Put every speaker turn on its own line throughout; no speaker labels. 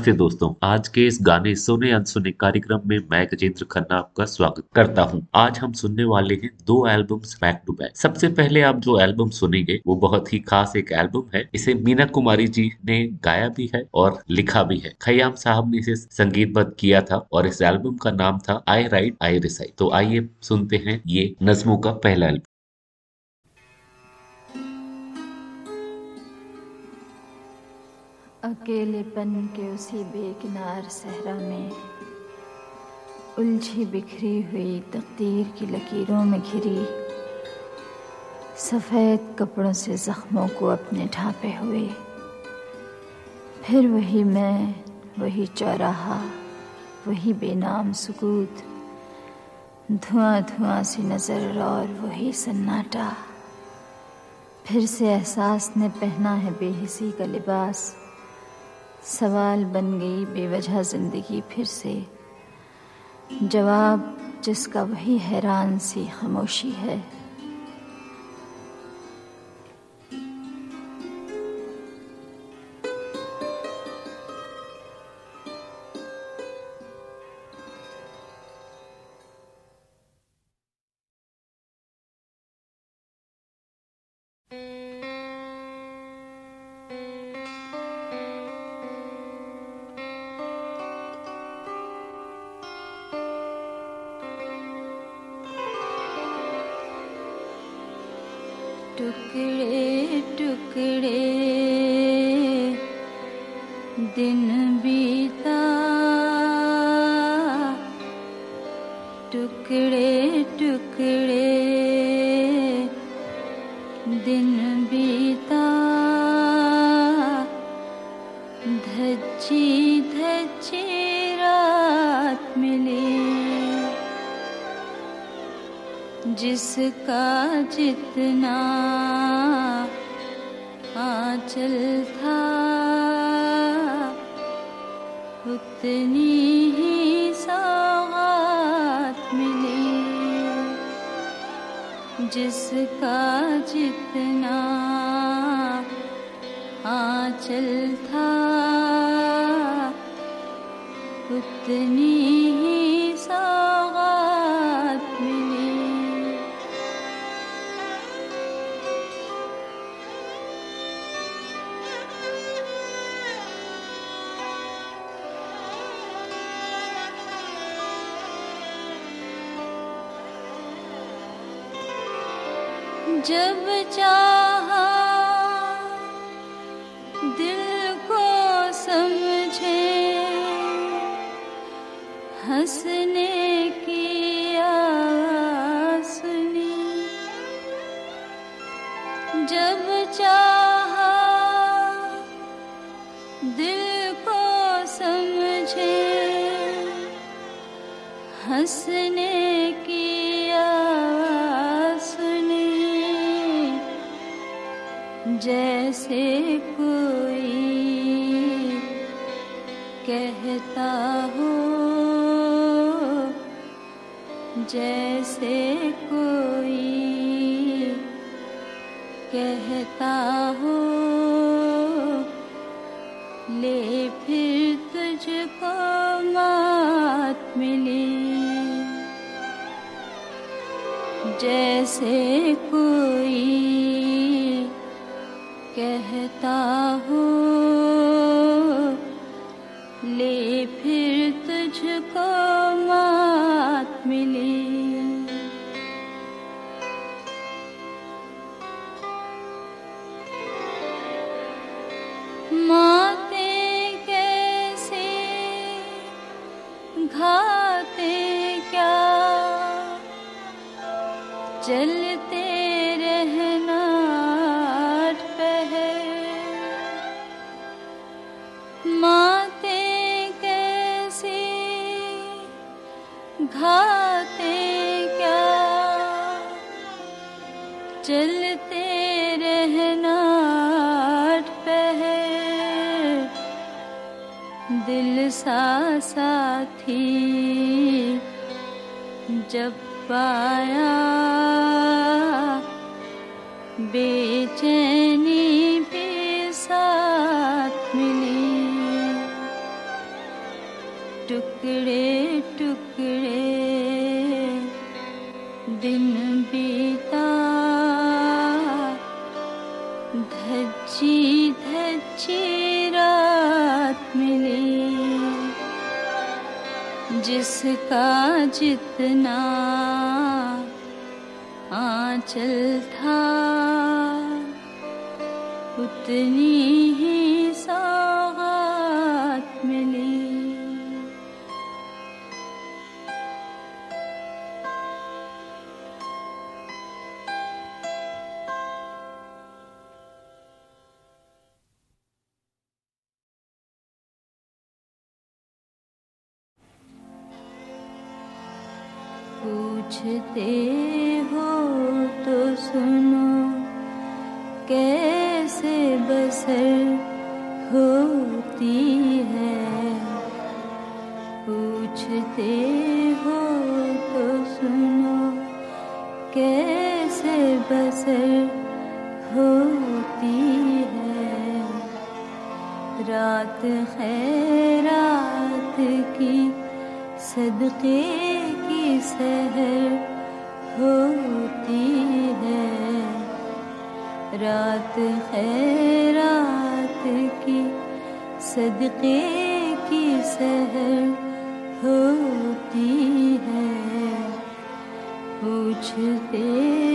नमस्ते दोस्तों, आज के इस गाने सुने अनसुने कार्यक्रम में मैं गजेंद्र खन्ना आपका स्वागत करता हूँ। आज हम सुनने वाले हैं दो एल्बम्स बैक टू बैक सबसे पहले आप जो एल्बम सुनेंगे, वो बहुत ही खास एक एल्बम है। इसे मीना कुमारी जी ने गाया भी है और लिखा भी है। खयाम साहब ने इसे संगीतबद्ध किया था और इस एल्बम का नाम था आई राइट आई रिसाइट तो आइए सुनते हैं ये नज्मों का पहला एल्बम
अकेलेपन के उसी बेकिनार सहरा में उलझी बिखरी हुई तकदीर की लकीरों में घिरी, सफ़ेद कपड़ों से ज़ख्मों को अपने ढांपे हुए। फिर वही मैं, वही चौराहा, वही बेनाम सुकूत धुआँ धुआँ सी नज़र और वही सन्नाटा। फिर से एहसास ने पहना है बेहिसी का लिबास। सवाल बन गई बेवजह ज़िंदगी फिर से। जवाब जिसका वही हैरान सी खामोशी है। दिन बीता। टुकड़े टुकड़े। दिन बीता। धज्जी धज्जी रात मिली। जिसका जितना आंचल था जिसका जितना आंचल था उतनी जैसे जितना सदके की सहर होती है। पूछते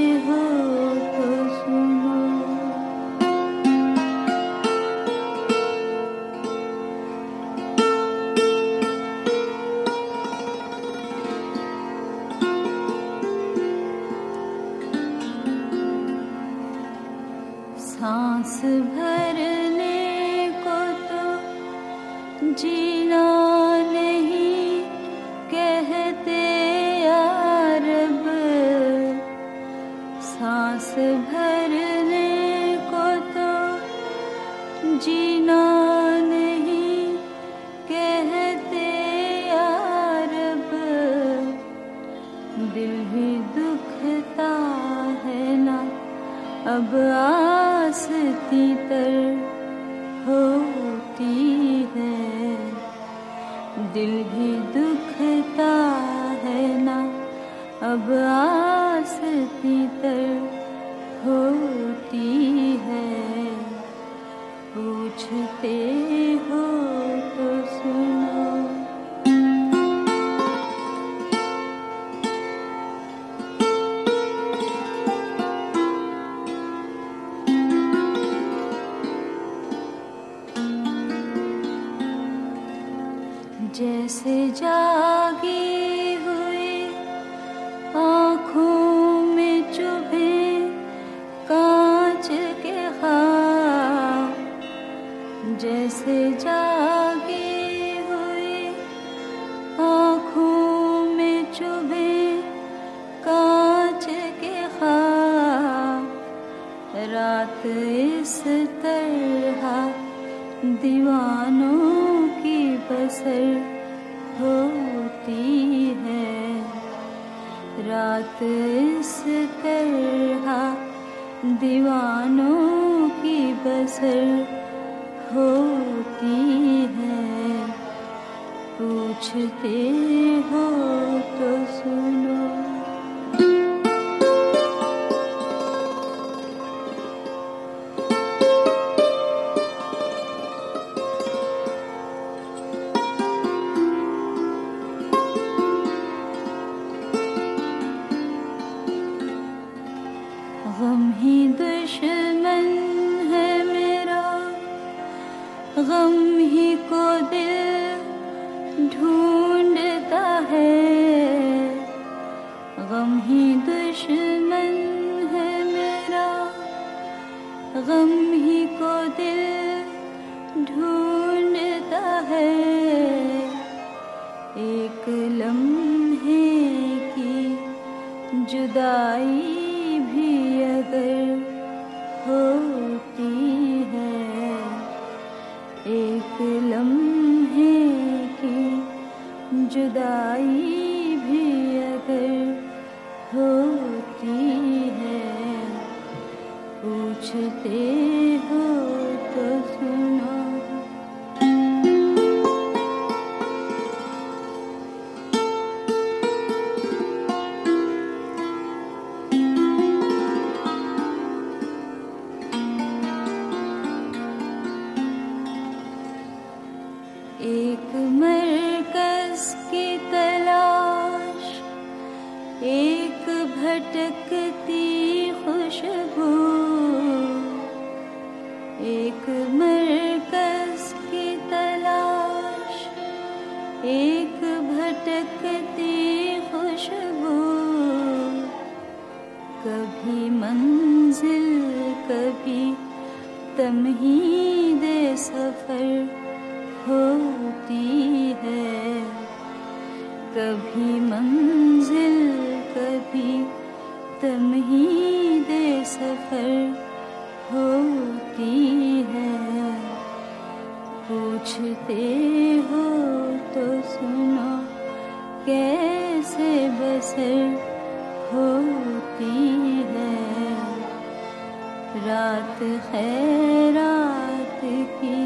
रात खैरात की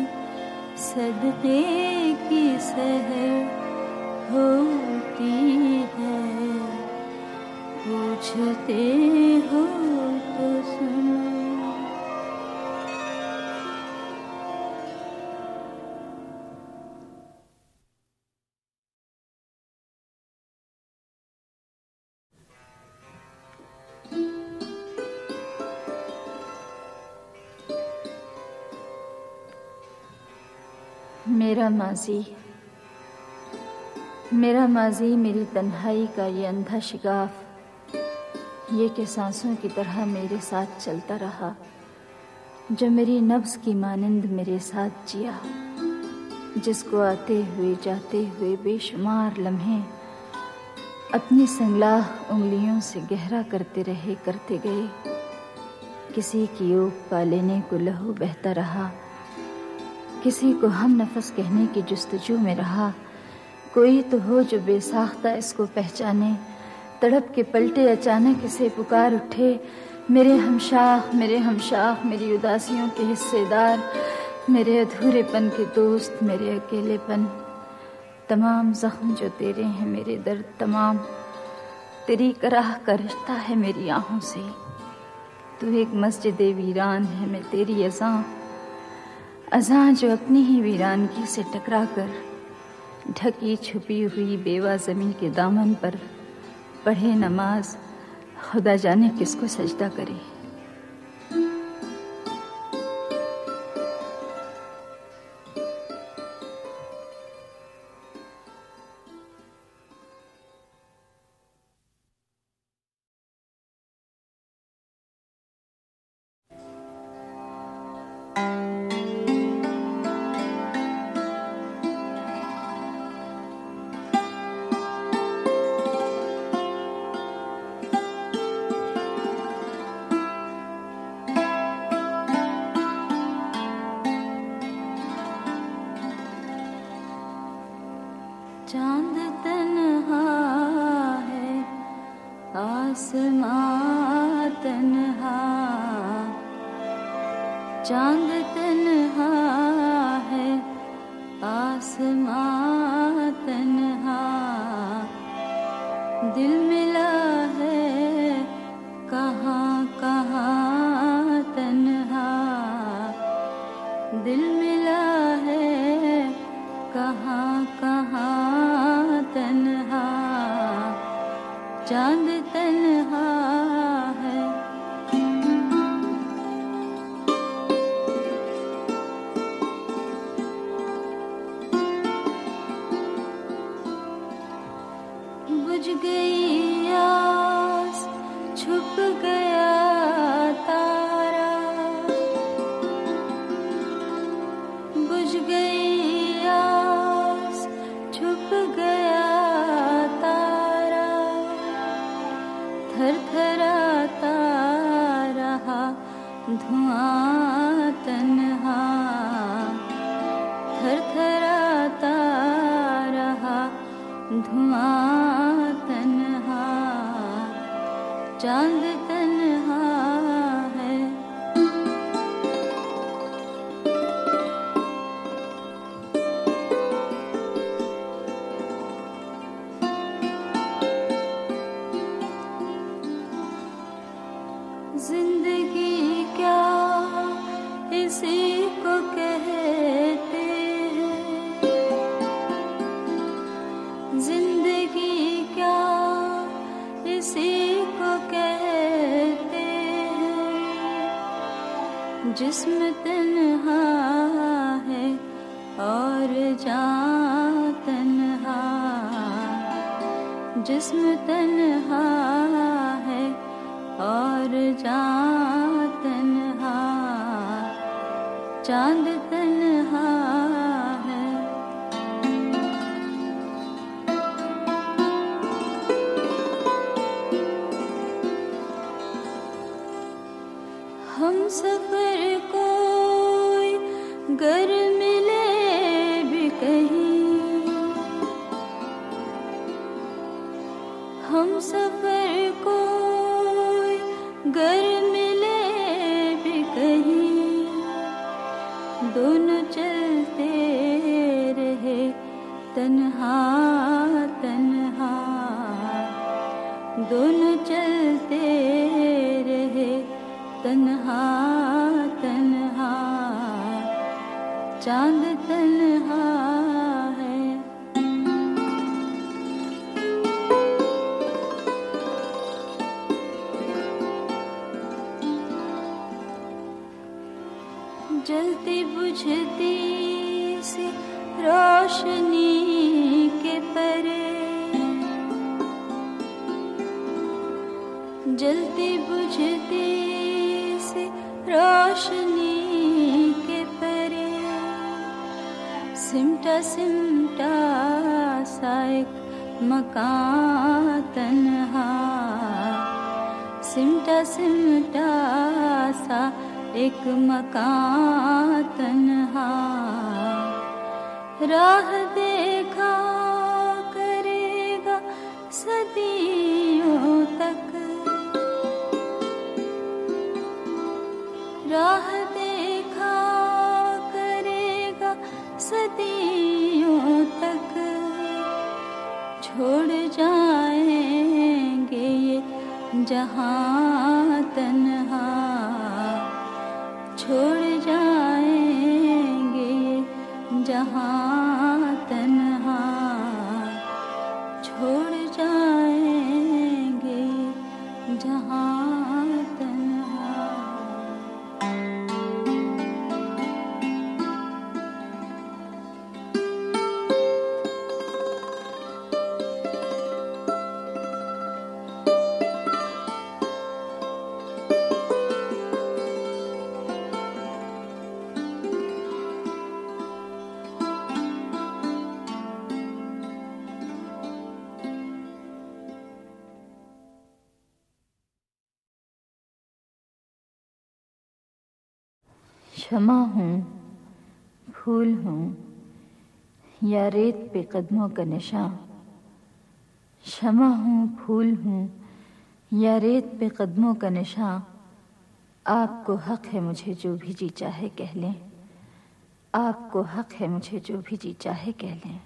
सदके की सहर होती है। पूछते हो माजी। मेरा माजी, मेरी तन्हाई का ये अंधा शिगाफ, ये कि सांसों की तरह मेरे साथ चलता रहा, जो मेरी नब्स की मानंद मेरे साथ जिया, जिसको आते हुए जाते हुए बेशुमार लम्हे, अपनी संगलाह उंगलियों से गहरा करते रहे, करते गए। किसी की ओक पा लेने को लहू बहता रहा किसी को हम नफस कहने की जुस्तजू में रहा। कोई तो हो जो बेसाख्ता इसको पहचाने। तड़प के पलटे अचानक इसे पुकार उठे। मेरे हमशाख मेरे हमशाख मेरी उदासियों के हिस्सेदार, मेरे अधूरेपन के दोस्त, मेरे अकेलेपन। तमाम जख्म जो तेरे हैं मेरे दर्द तमाम। तेरी कराह का रिश्ता है मेरी आहों से। तू एक मस्जिद वीरान है, मैं तेरी अजा अजा जो अपनी ही वीरानगी से टकरा कर ढकी छुपी हुई बेवा ज़मीन के दामन पर पढ़े नमाज़, खुदा जाने किसको सजदा करे। चाँद तन्हा है आसमां तन्हा। चाँद तन्हा है आसमां तन्हा। दिल मिला चाँद हम सफ़र कोई गर्व सिमटासा मकहा सिमटा सिमटा सा एक सिटासा मकहा राह जहातन क्षमा हूँ फूल हूँ, या रेत पे कदमों का नशा क्षमा हूँ फूल हूँ, या रेत पे कदमों का नशा आपको हक है मुझे जो भी जी चाहे कह लें। आपको हक है मुझे जो भी जी चाहे कह लें।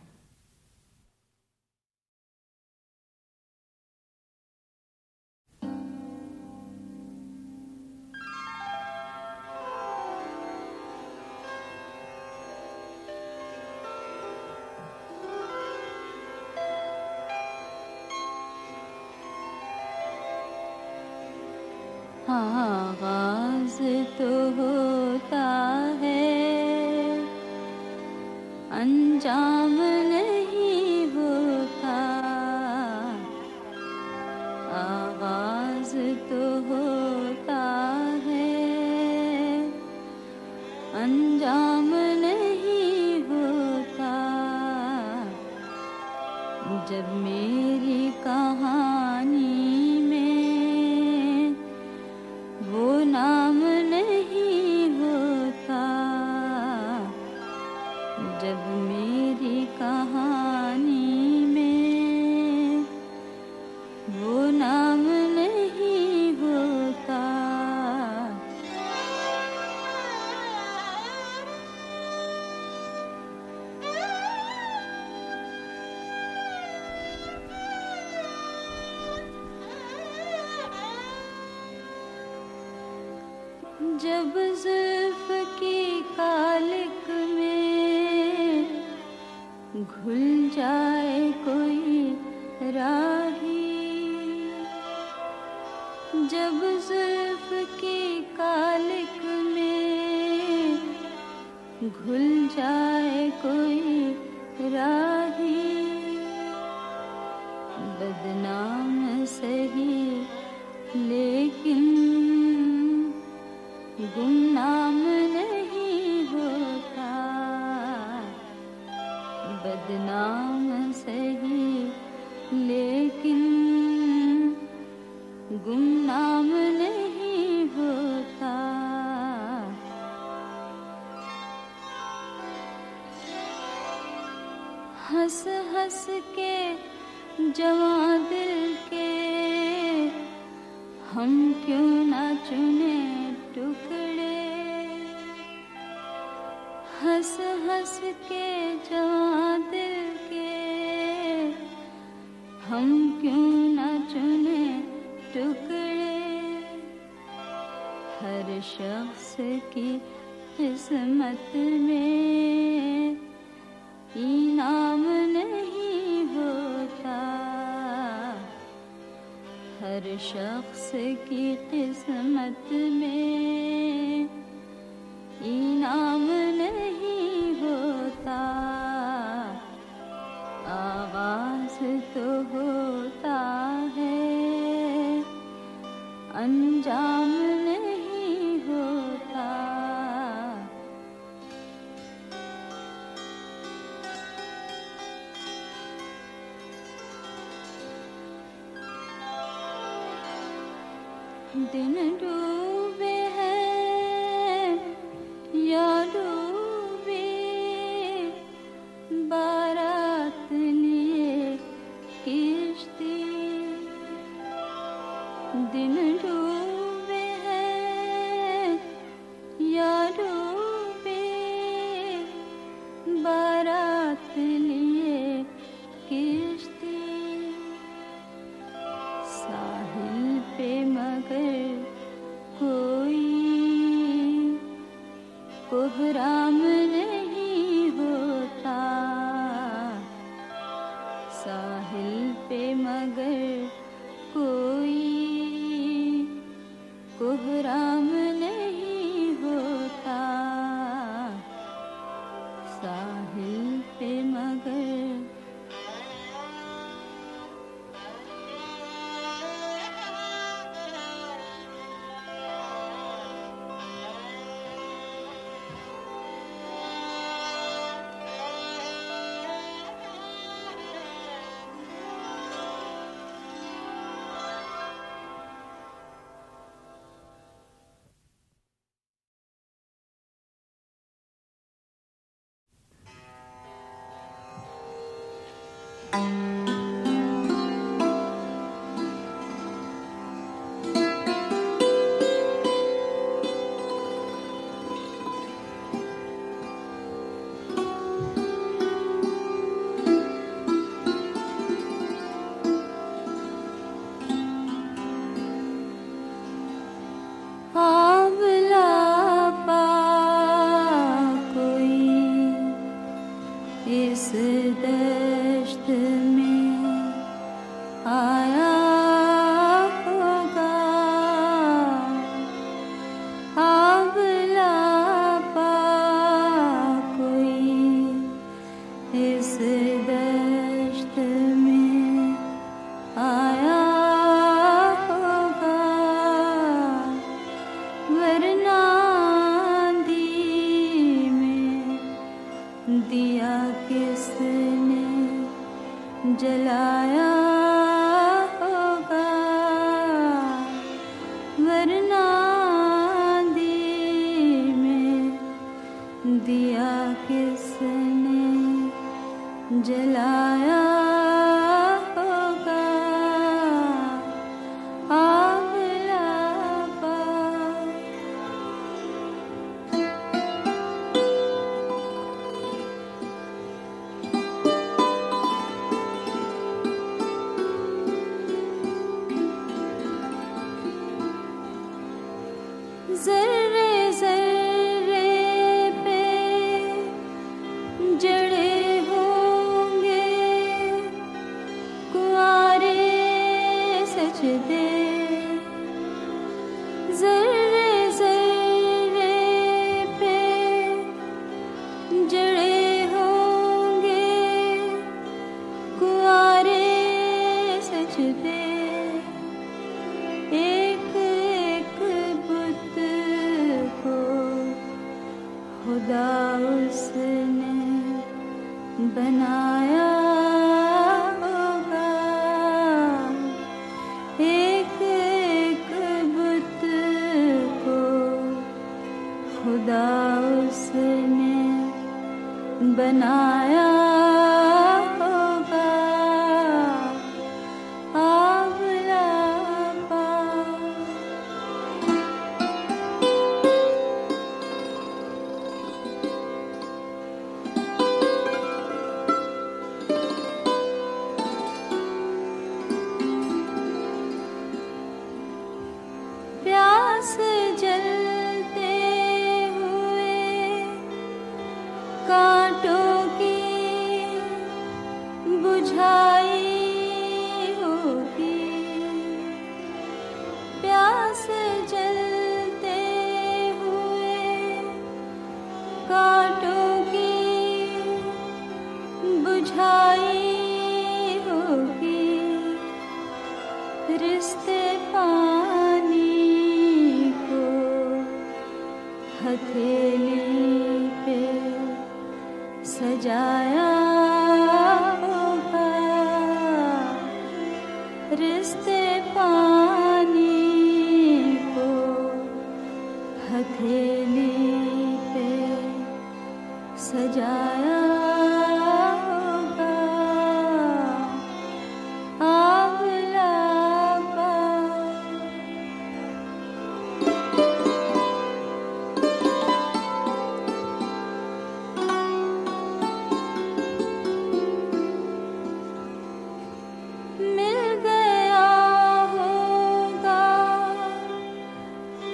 के जवा शख्स की किस्मत में इनाम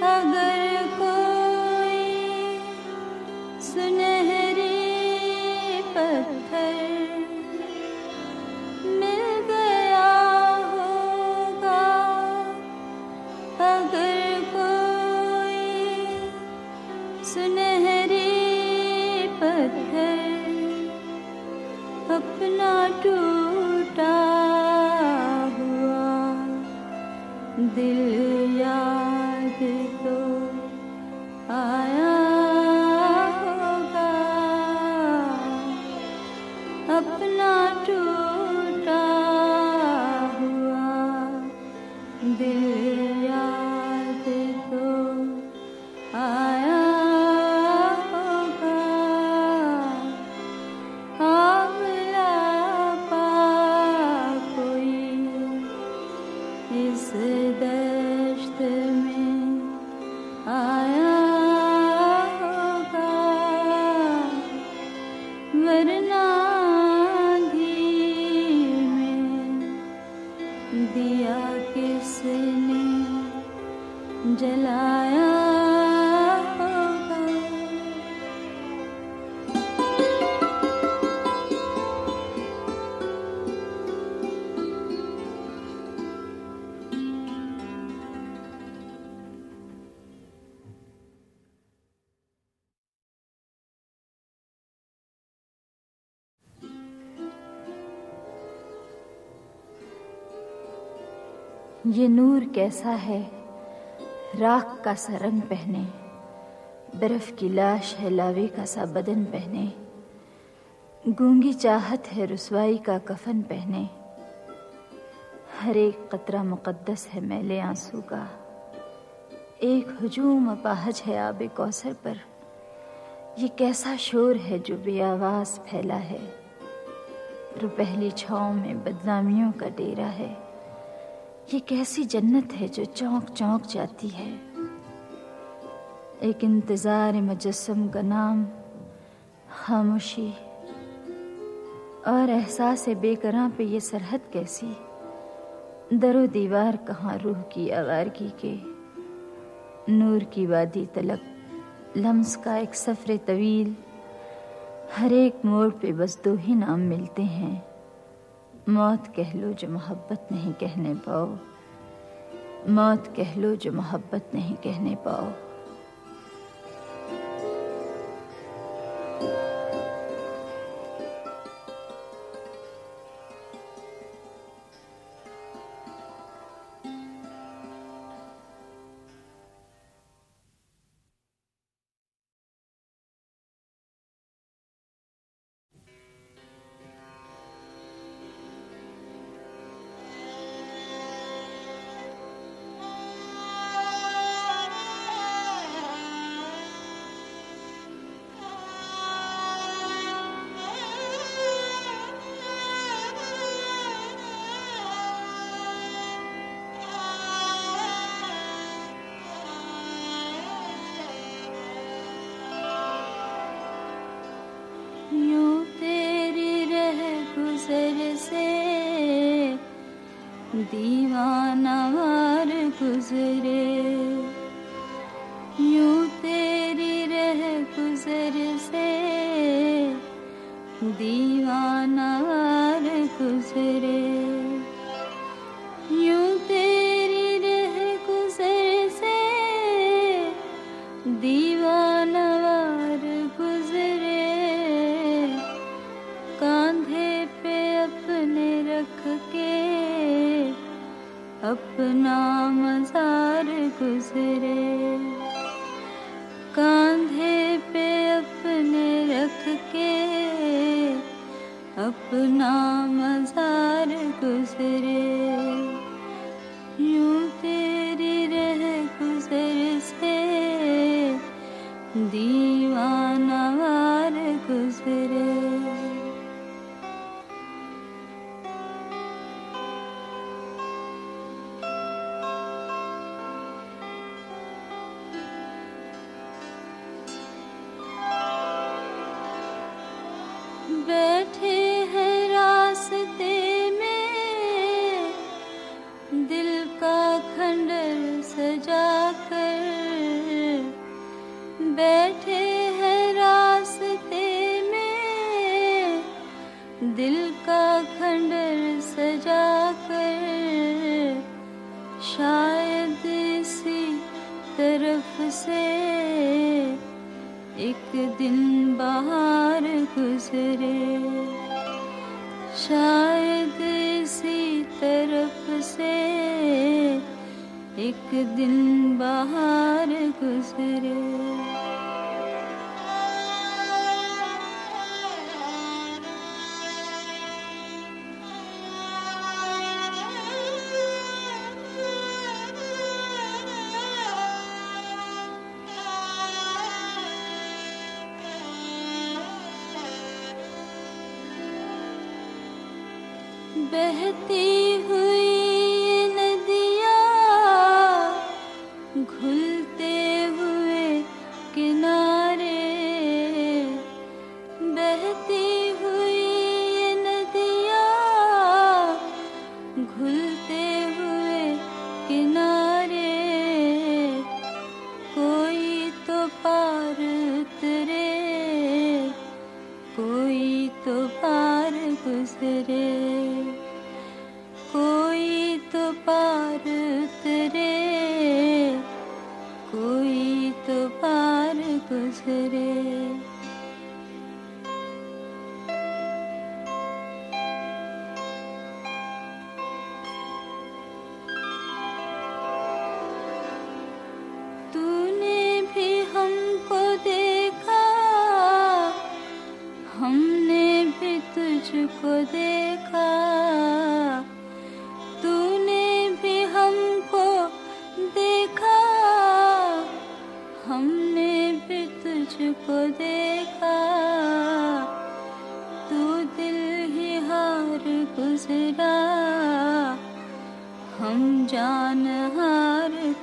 Of the. ये नूर कैसा है? राख का सा रंग पहने, बर्फ़ की लाश है लावे का सा बदन पहने, गूँगी चाहत है रसवाई का कफन पहने। हर एक कतरा मुकद्दस है मैले आँसू का। एक हजूम अपाहज है आब कौसर पर। ये कैसा शोर है जो बेआवाज फैला है? रुपहली छाओ में बदनामियों का डेरा है। ये कैसी जन्नत है जो चौंक चौंक जाती है? एक इंतज़ार मुजस्म का नाम खामोशी और एहसास बेकरां पे ये सरहद कैसी दरो दीवार कहाँ रूह की आवारगी के? नूर की वादी तलक लम्स का एक सफ़र तवील। हर एक मोड़ पे बस दो ही नाम मिलते हैं। मौत कह लो जो मोहब्बत नहीं कहने पाओ। मौत कह लो जो मोहब्बत नहीं कहने पाओ। गुजरे शायद इसी तरफ़ से एक दिन बाहर गुजरे।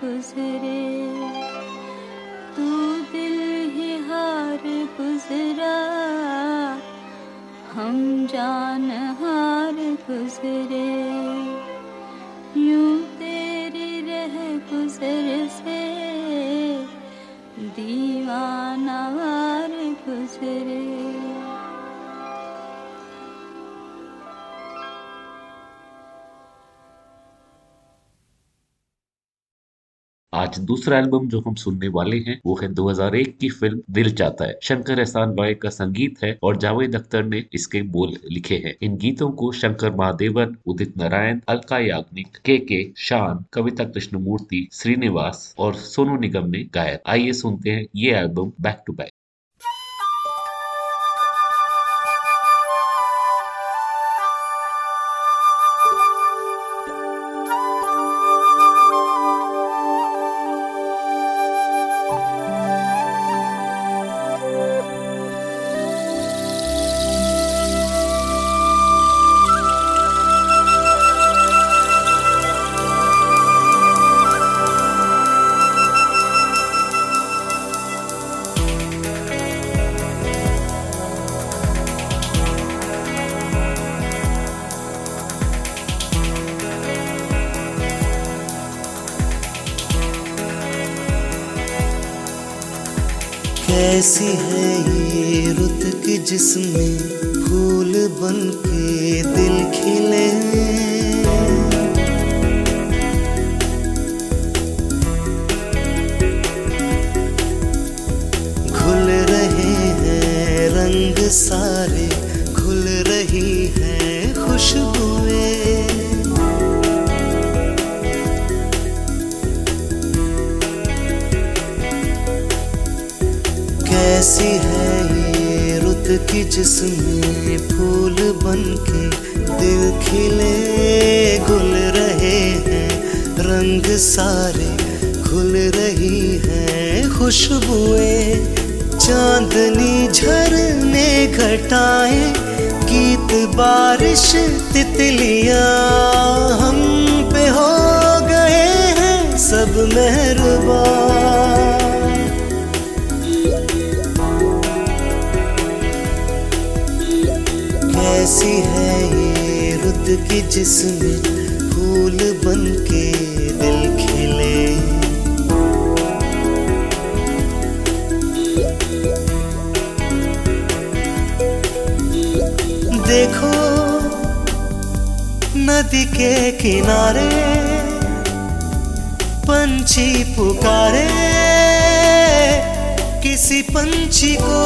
गुजरे, तू दिल ही हार गुजरा। हम जान हार गुजरे, यूँ तेरे रह गुजर से। दीवाना वार गुजरे।
दूसरा एल्बम जो हम सुनने वाले हैं, वो है 2001 की फ़िल्म दिल चाहता है। शंकर एहसान लॉय का संगीत है और जावेद अख्तर ने इसके बोल लिखे हैं। इन गीतों को शंकर महादेवन, उदित नारायण, अलका याग्निक के के शान, कविता कृष्णमूर्ति, श्रीनिवास और सोनू निगम ने गाया। आइए सुनते हैं ये एल्बम बैक टू बैक।
कैसी सारे खुल रही हैं खुशबुएँ। चांदनी झरने घटाए, गीत बारिश तितलियाँ। हम पे हो गए हैं सब मेहरबान। कैसी है ये रुत की जिसमें फूल बन देखो नदी के किनारे पंछी पुकारे किसी पंछी को।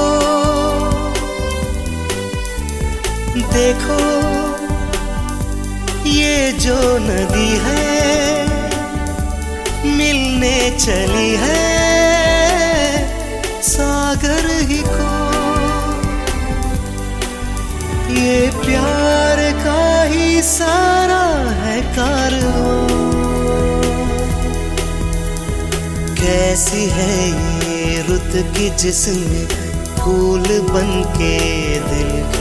देखो ये जो नदी है, मिलने चली है सागर ही को। प्यार का ही सारा है कारवां कैसी है ये रुत की जिसमें फूल बन के दिल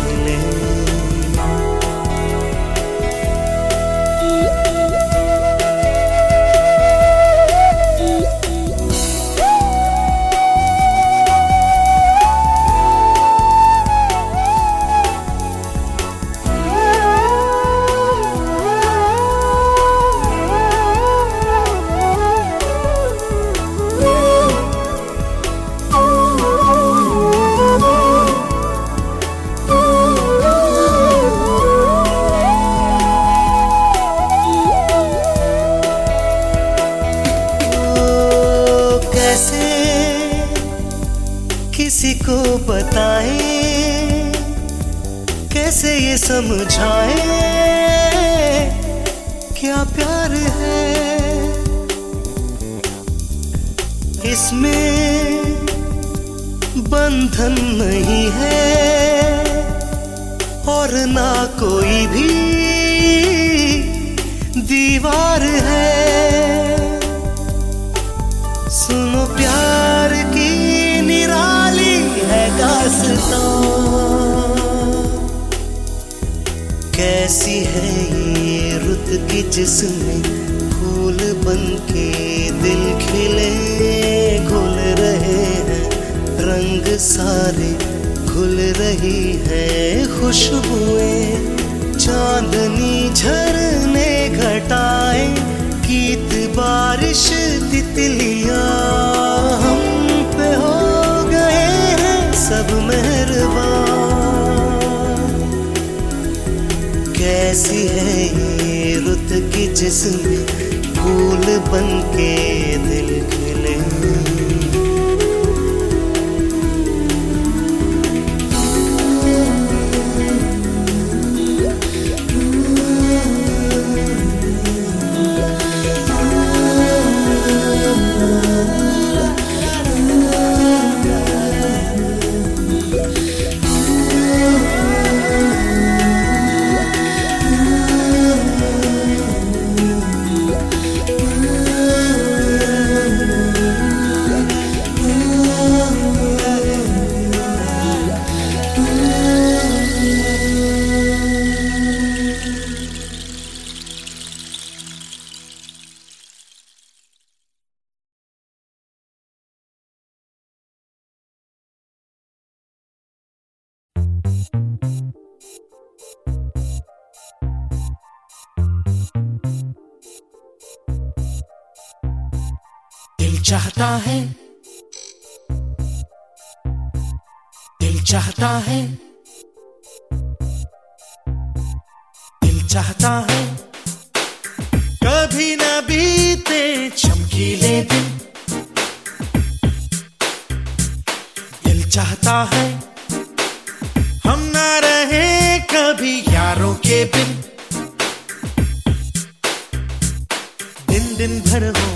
बंधन नहीं है और ना कोई भी दीवार है। सुनो प्यार की निराली है दास्तां। कैसी है ये रुत की जिसमें फूल बन के दिल खिले? सारे खुल रही है खुशबुएँ। चांदनी झरने घटाए, गीत बारिश तितलिया। हम पे हो
गए हैं सब मेहरबान। कैसी है ये रुत की जिसमें फूल बनके better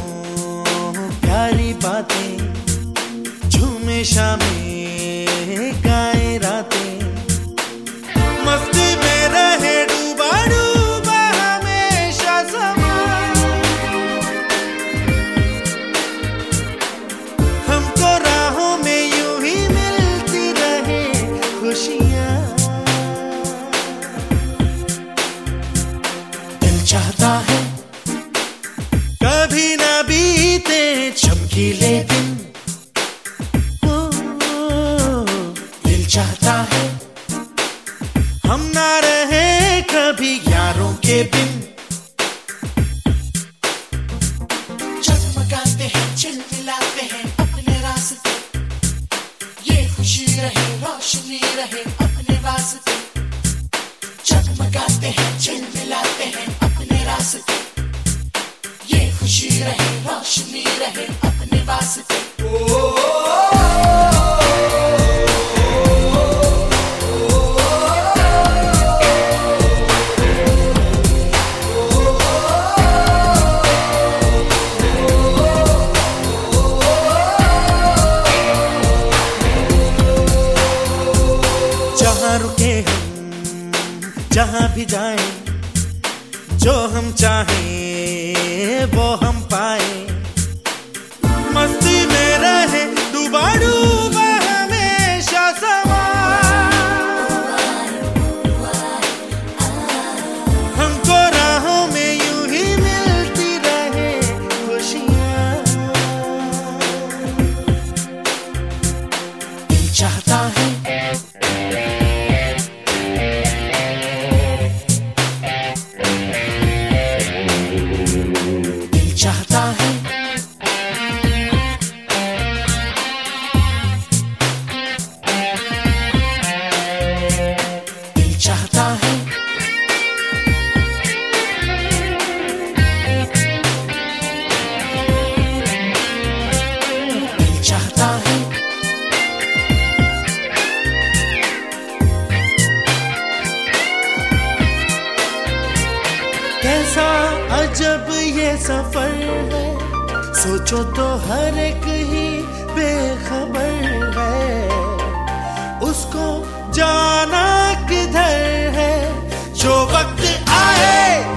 सोचो तो हर एक ही बेखबर है। उसको जाना किधर है? जो वक्त आए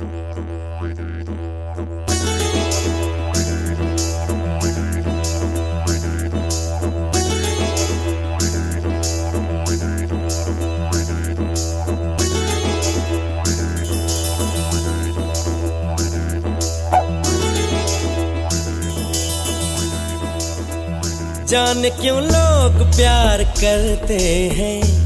जान क्यों
लोग प्यार करते हैं?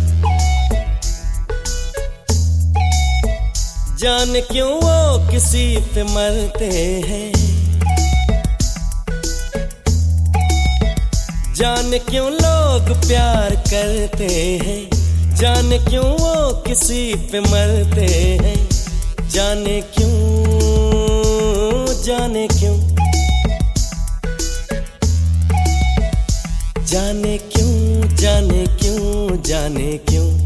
जान क्यों वो किसी पे मरते हैं? जान क्यों लोग प्यार करते हैं? जान क्यों वो किसी पे मरते हैं? जाने क्यों जाने क्यों? जाने क्यों जाने क्यों जाने क्यों?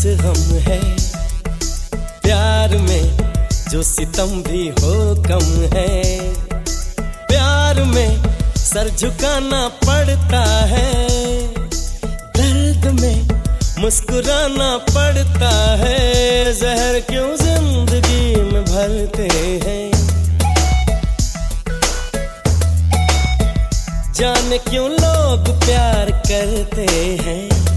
बस हम है। प्यार में जो सितम भी हो, कम है। प्यार में सर झुकाना पड़ता है। दर्द में मुस्कुराना पड़ता है। जहर क्यों ज़िंदगी में भरते हैं? जान क्यों लोग प्यार करते हैं?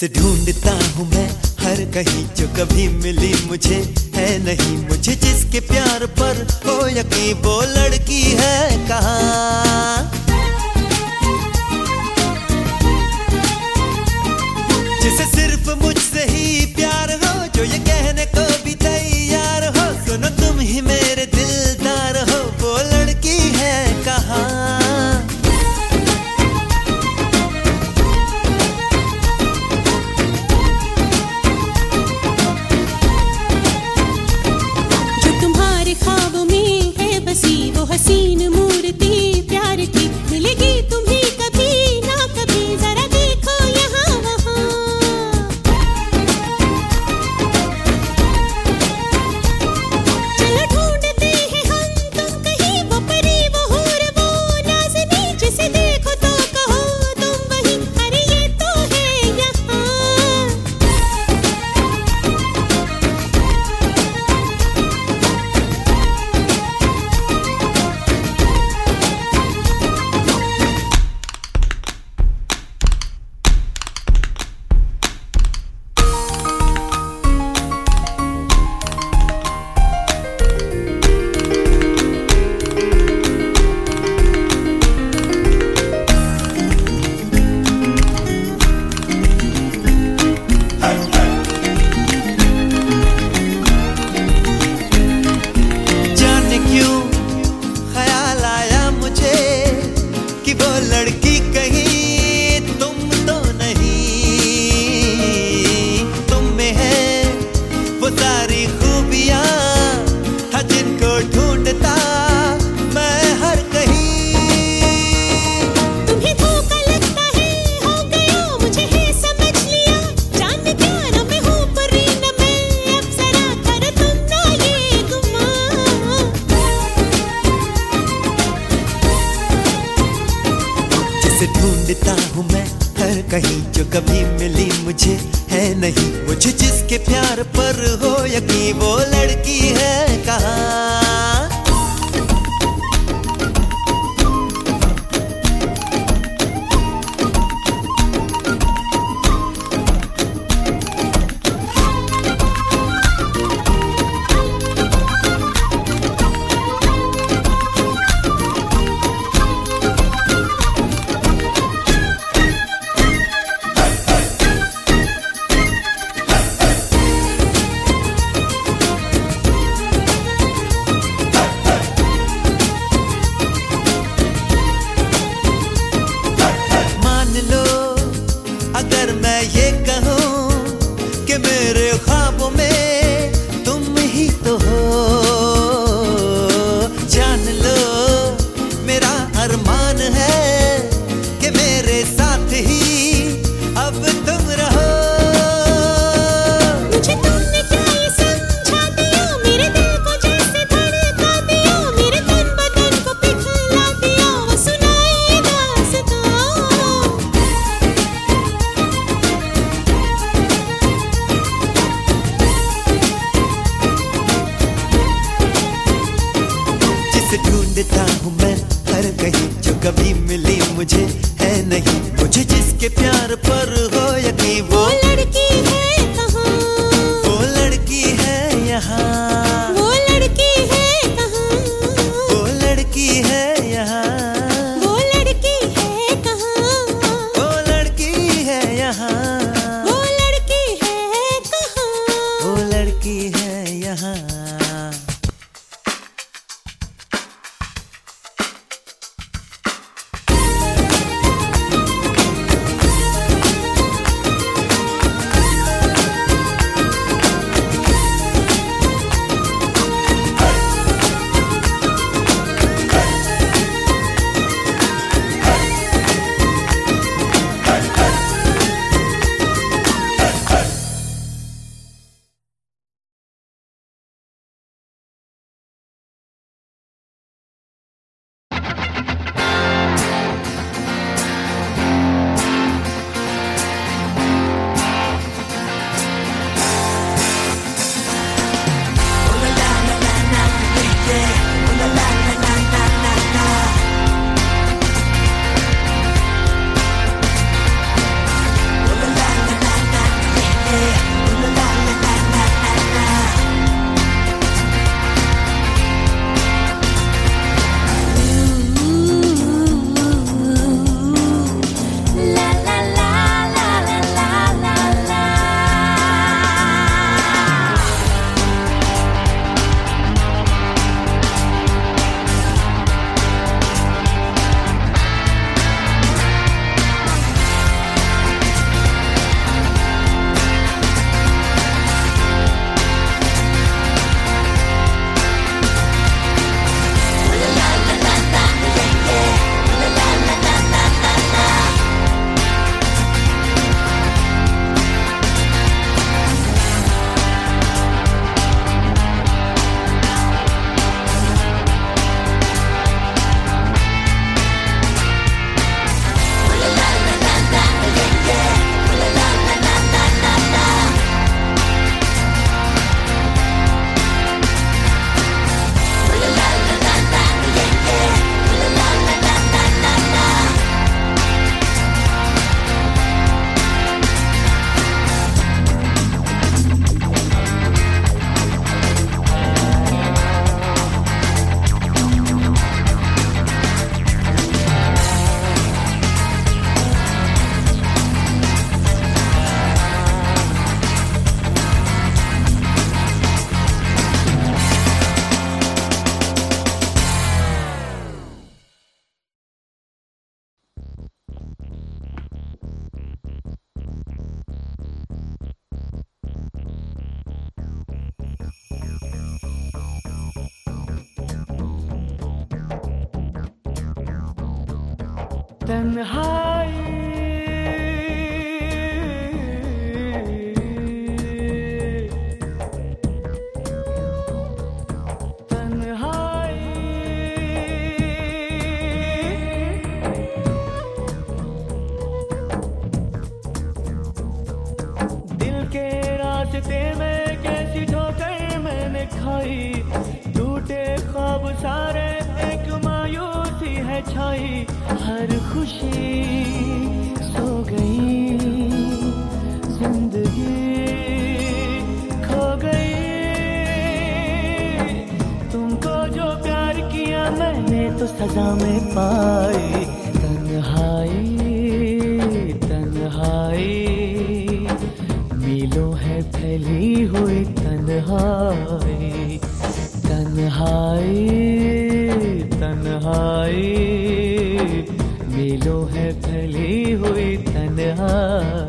जिसे ढूंढता हूँ मैं, हर कहीं जो कभी मिली मुझे है नहीं। मुझे जिसके प्यार पर हो यकीन वो
तन्हाई तन्हाई। मिलो है फैली हुई तन्हाई।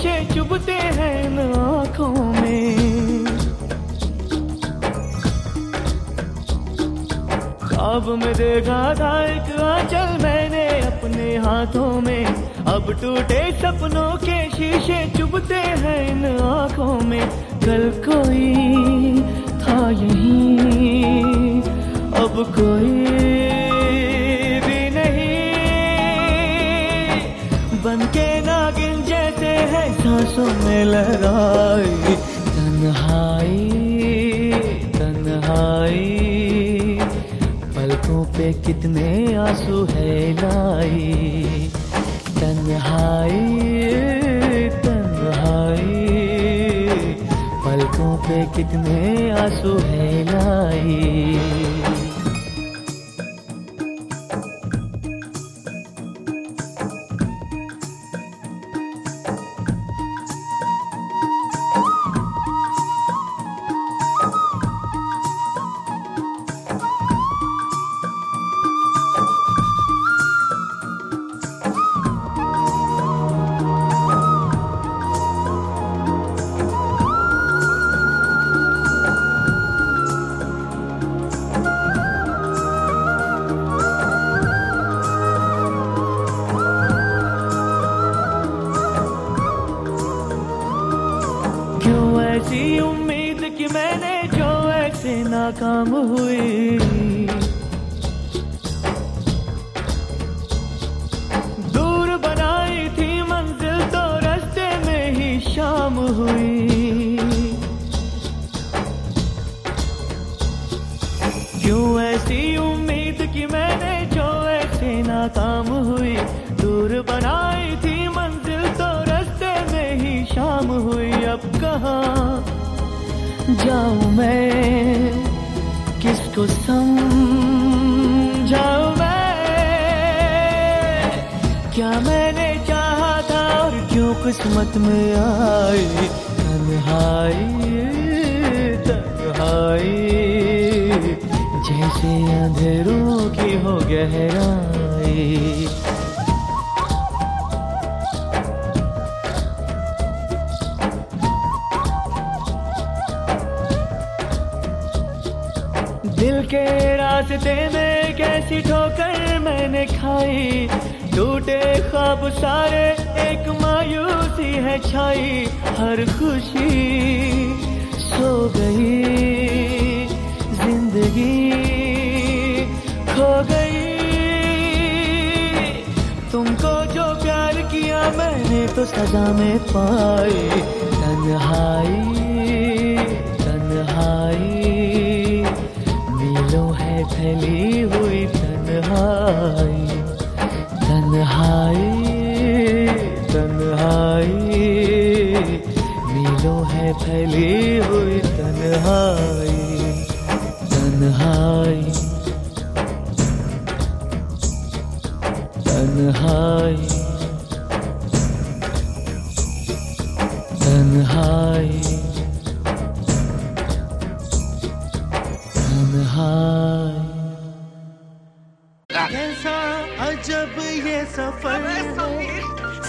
नशे चुभते हैं आँखों में। अब में देखा था एक आंचल मैंने अपने हाथों में। अब टूटे सपनों के शीशे चुभते हैं इन आँखों में। कल कोई था यही, अब कोई सांसों में लगाई। तन्हाई तन्हाई, पलकों पे कितने आँसू है लाई। तन्हाई तन्हाई, पलकों पे कितने आँसू है लाई। काम हुई।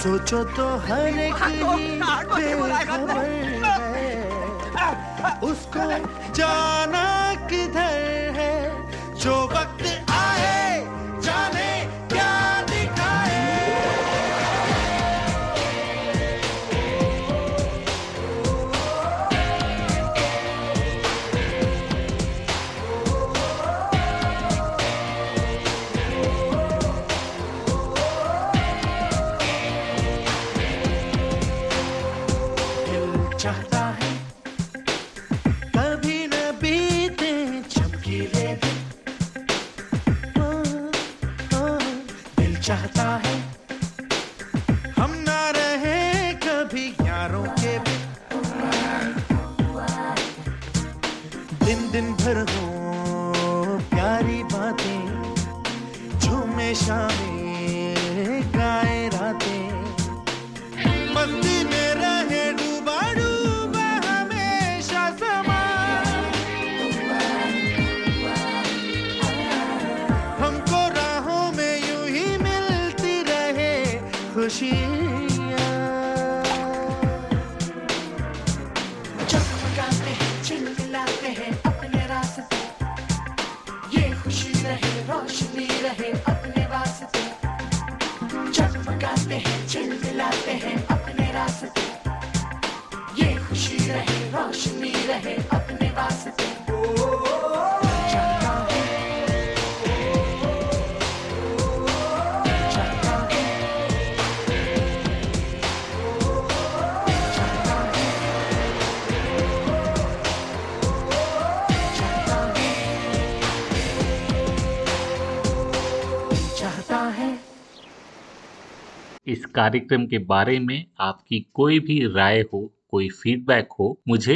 सोचो तो हर खबर है। उसको जाना किधर है? जो वक्त हूँ हूँ हूँ
है
इस कार्यक्रम के बारे में आपकी कोई भी राय हो कोई फीडबैक हो मुझे